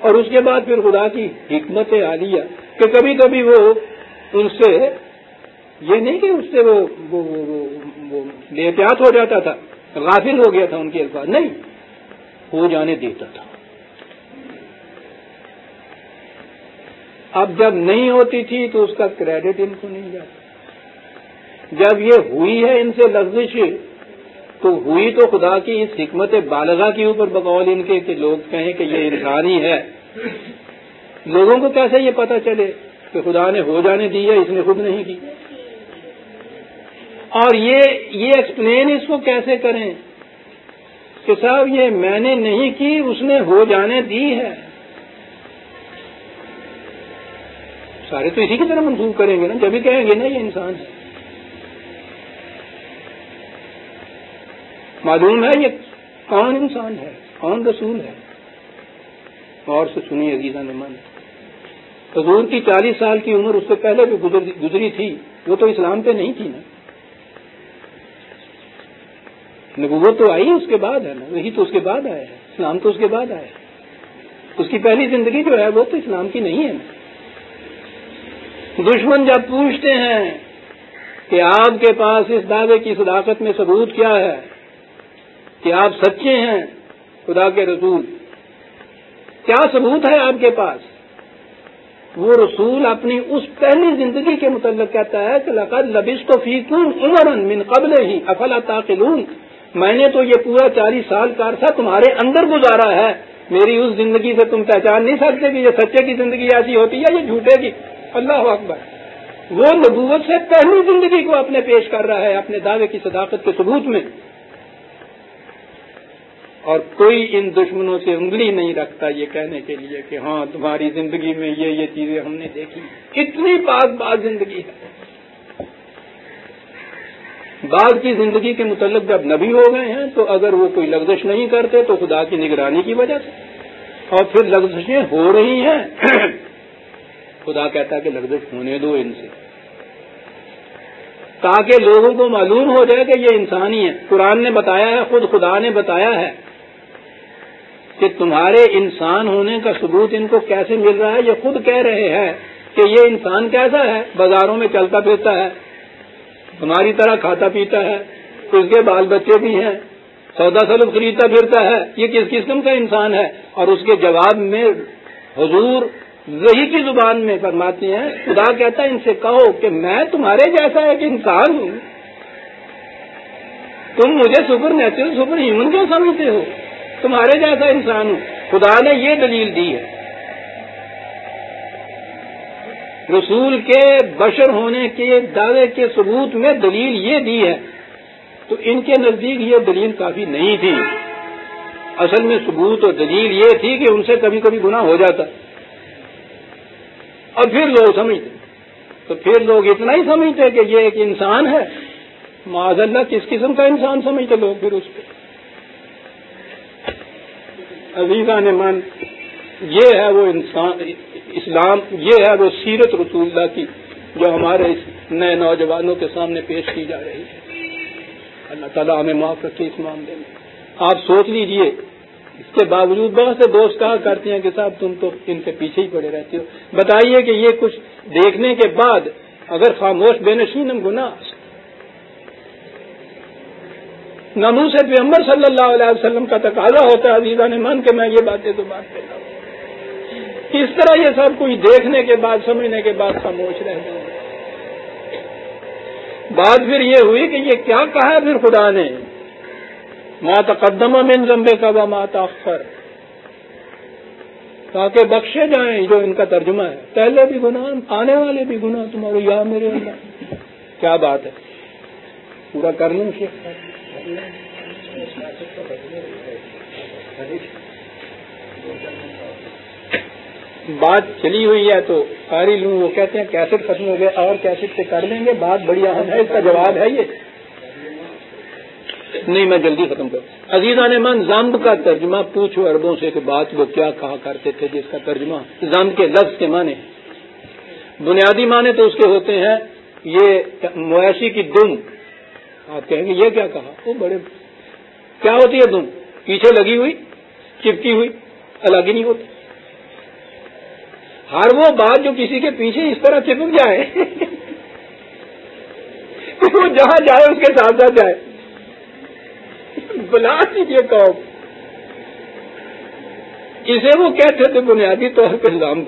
اور اس کے بعد پھر خدا کی حکمت عالیہ، کہ کبھی کبھی وہ ان سے یہ نہیں کہ اس سے وہ بے احتیاط ہو جاتا تھا، غافل ہو گیا تھا ان کے الفاظ۔ نہیں ہو جانے دیتا تھا۔ اب جب نہیں ہوتی تھی تو اس کا کریڈٹ ان کو نہیں جاتا۔ جب یہ ہوئی ہے ان سے لفزش تو ہوئی تو خدا کی اس حکمت بالغا کے اوپر بقول ان کے کہ لوگ کہیں کہ یہ انسانی ہے۔ لوگوں کو کیسے یہ پتا چلے؟ کہ خدا نے ہو جانے دی ہے، اس نے خود نہیں کی۔ اور یہ یہ ایکسپلین اس کو کیسے کریں؟ کہ صاحب، یہ میں نے نہیں کی، اس نے ہو جانے دی ہے۔ سارے تو اسی کی طرح منسوخ کریں گے نا جبھی کہیں گے نا، یہ انسان ہے۔ معلوم ہے، یہ کون انسان ہے، کون رسول ہے۔ اور سے سنی عزیزہ نے من حضور کی چالیس سال کی عمر اس سے پہلے بھی گزری تھی، وہ تو اسلام پہ نہیں تھی نا۔ نبوت تو آئی اس کے بعد ہے نا وہی تو اس کے بعد آیا ہے، اسلام تو اس کے بعد آیا ہے۔ اس کی پہلی زندگی جو ہے وہ تو اسلام کی نہیں ہے نا۔ دشمن جب پوچھتے ہیں کہ آپ کے پاس اس دعوے کی صداقت میں ثبوت کیا ہے، کہ آپ سچے ہیں خدا کے رسول، کیا ثبوت ہے آپ کے پاس؟ وہ رسول اپنی اس پہلی زندگی کے متعلق کہتا ہے کہ لقد لبس تو فیقون عمر من قبل ہی، افلا تاقلون میں نے تو یہ پورا چالیس سال کا عرصہ تمہارے اندر گزارا ہے۔ میری اس زندگی سے تم پہچان نہیں سکتے کہ یہ سچے کی زندگی ایسی ہوتی ہے یہ جھوٹے کی۔ اللہ اکبر۔ وہ نبوت سے پہلی زندگی کو اپنے پیش کر رہا ہے، اپنے دعوے کی صداقت کے ثبوت میں۔ اور کوئی ان دشمنوں سے انگلی نہیں رکھتا یہ کہنے کے لیے کہ ہاں تمہاری زندگی میں یہ یہ چیزیں ہم نے دیکھی۔ اتنی بات بات زندگی ہے۔ بعد کی زندگی کے متعلق جب نبی ہو گئے ہیں، تو اگر وہ کوئی لفزش نہیں کرتے، تو خدا کی نگرانی کی وجہ سے۔ اور پھر لفزشیں ہو رہی ہیں۔ [CLEARS THROAT] خدا کہتا ہے کہ لفزش ہونے دو ان سے۔ تاکہ لوگوں کو معلوم ہو جائے کہ یہ انسانی ہے قرآن نے بتایا ہے، خود خدا نے بتایا ہے۔ کہ تمہارے انسان ہونے کا ثبوت ان کو کیسے مل رہا ہے؟ یہ خود کہہ رہے ہیں کہ یہ انسان کیسا ہے؟ بازاروں میں چلتا پھرتا ہے تمہاری طرح کھاتا پیتا ہے، اس کے بال بچے بھی ہیں، سودا سلب خریدتا پھرتا ہے، یہ کس قسم کا انسان ہے؟ اور اس کے جواب میں حضور وہی کی زبان میں فرماتی ہیں، خدا کہتا ہے ان سے کہو کہ میں تمہارے جیسا ایک انسان ہوں۔ تم مجھے سپر نیچرل سپر ہیومن کیوں سمجھتے ہو؟ تمہارے جیسا انسان ہوں۔ خدا نے یہ دلیل دی ہے۔ رسول کے بشر ہونے کے دعوے کے ثبوت میں دلیل یہ دی ہے۔ تو ان کے نزدیک یہ دلیل کافی نہیں تھی۔ اصل میں ثبوت اور دلیل یہ تھی کہ ان سے کبھی کبھی گناہ ہو جاتا۔ اور پھر لوگ سمجھتے۔ تو پھر لوگ اتنا ہی سمجھتے کہ یہ ایک انسان ہے۔ معذ اللہ کس قسم کا انسان سمجھتے لوگ پھر اس کو عزیزہ نے من، یہ ہے وہ انسان، اسلام، یہ ہے وہ سیرت رسول اللہ کی جو ہمارے اس نئے نوجوانوں کے سامنے پیش کی جا رہی ہے۔ اللہ تعالیٰ ہمیں معاف رکھے اس معاملے میں آپ سوچ لیجیے، اس کے باوجود بہت سے دوست کہا کرتے ہیں کہ صاحب تم تو ان کے پیچھے ہی پڑے رہتے ہو۔ بتائیے کہ یہ کچھ دیکھنے کے بعد اگر خاموش، بے نشین ہم گنا نمو سے پیغمبر صلی اللہ علیہ وسلم کا تقاضا ہوتا ہے عزیزہ نے من کہ میں یہ باتیں تو بات کرتا ہوں۔ اس طرح یہ سب کچھ دیکھنے کے بعد، سمجھنے کے بعد خاموش رہ جائیں بات پھر یہ ہوئی کہ یہ کیا کہا ہے پھر خدا نے؟ ماں تقدم من زمبے کا وہ تاخر تاکہ بخشے جائیں جو ان کا ترجمہ ہے۔ پہلے بھی گناہ، آنے والے بھی گناہ تمہارے یا میرے اللہ۔ کیا بات ہے؟ پورا کر لوں بات چلی ہوئی ہے تو قاری لوں، وہ کہتے ہیں کیسٹ ختم ہو گئے اور کیسٹ سے کر لیں گے، بات بڑی اہم ہے، اس کا جواب ہے یہ۔ نہیں، میں جلدی ختم کروں عزیزہ نے من زمب کا ترجمہ پوچھو اربوں سے کہ بات وہ کیا کہا کرتے تھے، جس کا ترجمہ زمب کے لفظ کے معنی بنیادی معنی تو اس کے ہوتے ہیں، یہ مویشی کی دم آپ کہیں گے، یہ کیا کہا؟ وہ بڑے کیا ہوتی ہے دم پیچھے لگی ہوئی، چپکی ہوئی، الگ ہی نہیں ہوتی۔ ہر وہ بات جو کسی کے پیچھے اس طرح چپک جائے، وہ جہاں جائے اس کے ساتھ ساتھ جائے۔ بلا دیجیے قوم اسے وہ کہتے تھے بنیادی طور پہ الزام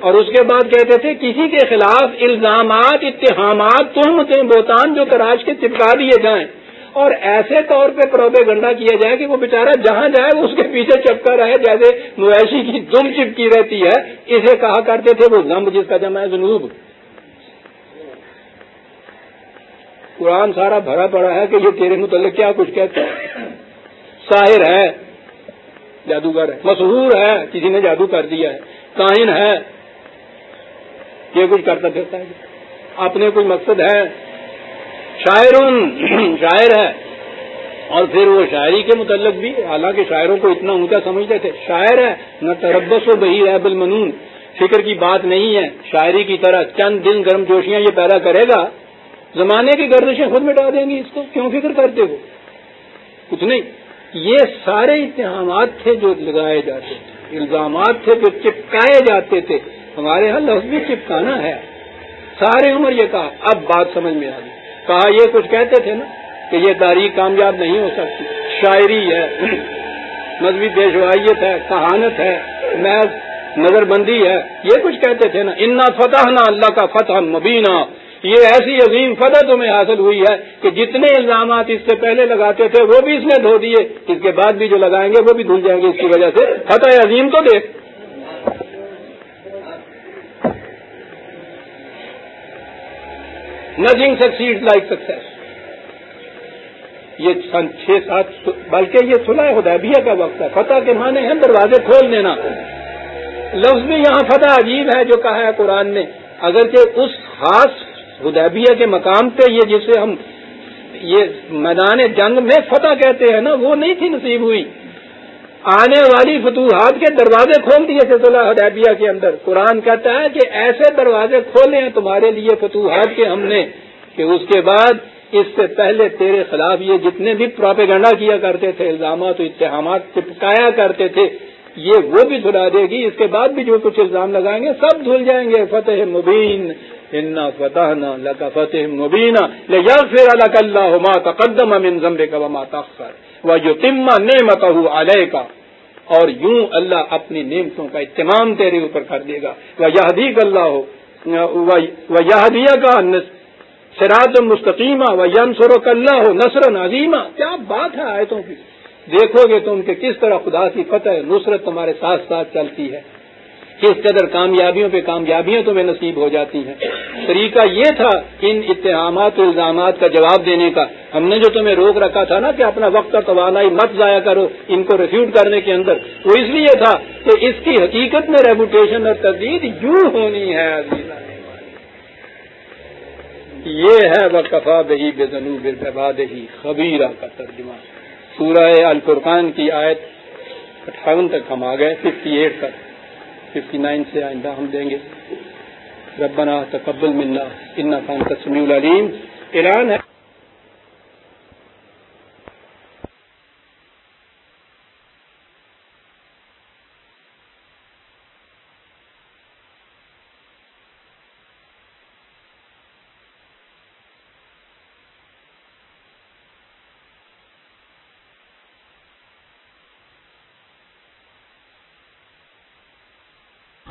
اور اس کے بعد کہتے تھے، کسی کے خلاف الزامات اتحامات تہمتیں بوتان جو تراش کے چپکا دیے جائیں اور ایسے طور پہ پروپے گنڈا کیا جائے کہ وہ بےچارا جہاں جائے وہ اس کے پیچھے چپکا رہے، جیسے مویشی کی دم چپکی رہتی ہے۔ اسے کہا کرتے تھے وہ زمب جس کا جمع ہے جنوب۔ قرآن سارا بھرا پڑا ہے کہ یہ تیرے متعلق کیا کچھ کہتے ہیں؟ ساحر ہے، جادوگر ہے مشہور ہے، کسی نے جادو کر دیا ہے کائن ہے۔ یہ کچھ کرتا پھرتا ہے۔ اپنے کوئی مقصد ہے۔ شاعر شاعر ہے۔ اور پھر وہ شاعری کے متعلق بھی، حالانکہ شاعروں کو اتنا اونچا سمجھتے تھے۔ شاعر ہے، نہ تربس و بہی رحب المنون فکر کی بات نہیں ہے۔ شاعری کی طرح چند دن گرم جوشیاں یہ پیدا کرے گا۔ زمانے کی گردشیں خود مٹا دیں گی اس کو۔ کیوں فکر کرتے ہو؟ کچھ نہیں۔ یہ سارے اتحامات تھے جو لگائے جاتے تھے۔ الزامات تھے جو چپکائے جاتے تھے۔ ہمارے یہاں لفظ بھی چپکانا ہے۔ سارے عمر یہ کہا، اب بات سمجھ میں آ گئی۔ کہا، یہ کچھ کہتے تھے نا کہ یہ تاریخ کامیاب نہیں ہو سکتی۔ شاعری ہے، مذہبی پیشوائیت ہے، کہانت ہے، محض نظر بندی ہے۔ یہ کچھ کہتے تھے نا، انا فتح نا اللہ کا فتح مبینہ یہ ایسی عظیم فتح تمہیں حاصل ہوئی ہے کہ جتنے الزامات اس سے پہلے لگاتے تھے، وہ بھی اس نے دھو دیے۔ اس کے بعد بھی جو لگائیں گے، وہ بھی دھل جائیں گے۔ اس کی وجہ سے فتح عظیم تو دیکھ۔ نتنگ سکسیڈ لائک سکسیس یہ سن چھ سات بلکہ یہ سلح حدیبیہ کا وقت ہے؟ فتح کے معنی ہیں دروازے کھول دینا لفظ بھی یہاں فتح عجیب ہے جو کہا ہے قرآن نے۔ اگرچہ اس خاص حدیبیہ کے مقام پہ یہ جسے ہم یہ میدان جنگ میں فتح کہتے ہیں نا، وہ نہیں تھی نصیب ہوئی۔ آنے والی فتوحات کے دروازے کھول دیے تھے صلاح حدیبیہ کے اندر۔ قرآن کہتا ہے کہ ایسے دروازے کھولے ہیں تمہارے لیے فتوحات کے ہم نے کہ اس کے بعد اس سے پہلے تیرے خلاف یہ جتنے بھی پراپیگنڈا کیا کرتے تھے، الزامات و اتحامات چپکایا کرتے تھے، یہ وہ بھی دھلا دے گی۔ اس کے بعد بھی جو کچھ الزام لگائیں گے، سب دھل جائیں گے۔ فتح مبین انا فتح نہ لکا فتح مبینہ یا پھر اللہ ما تقدم امن ضمبے کا وما تاخر وہ جو تما نعمت علیہ کا اور یوں اللہ اپنی نعمتوں کا اہتمام تیرے اوپر کر دے گا وہ یادی اللہ ہو وہ کا سراج مستقیمہ و یم سرو اللہ ہو نثر نظیمہ کیا بات ہے آیتوں کی؟ دیکھو گے تم کہ کس طرح خدا کی فتح نصرت تمہارے ساتھ ساتھ چلتی ہے۔ کس قدر کامیابیوں پہ کامیابیاں تمہیں نصیب ہو جاتی ہیں۔ طریقہ یہ تھا ان اتحامات و الزامات کا جواب دینے کا۔ ہم نے جو تمہیں روک رکھا تھا نا کہ اپنا وقت کا توانائی مت ضائع کرو، ان کو ریفیوٹ کرنے کے اندر۔ وہ اس لیے تھا کہ اس کی حقیقت میں ریپوٹیشن اور تجدید یوں ہونی ہے۔ یہ ہے وہ کفا بہی بے جنوب ہی خبیرہ کا ترجمہ۔ سورہ الفرقان کی آیت اٹھاون تک ہم آ گئے ففٹی ایٹ تک۔ ففٹی نائن سے آئندہ ہم دیں گے۔ ربنا تقبل منا ان کا سمیع العلیم۔ اعلان ہے۔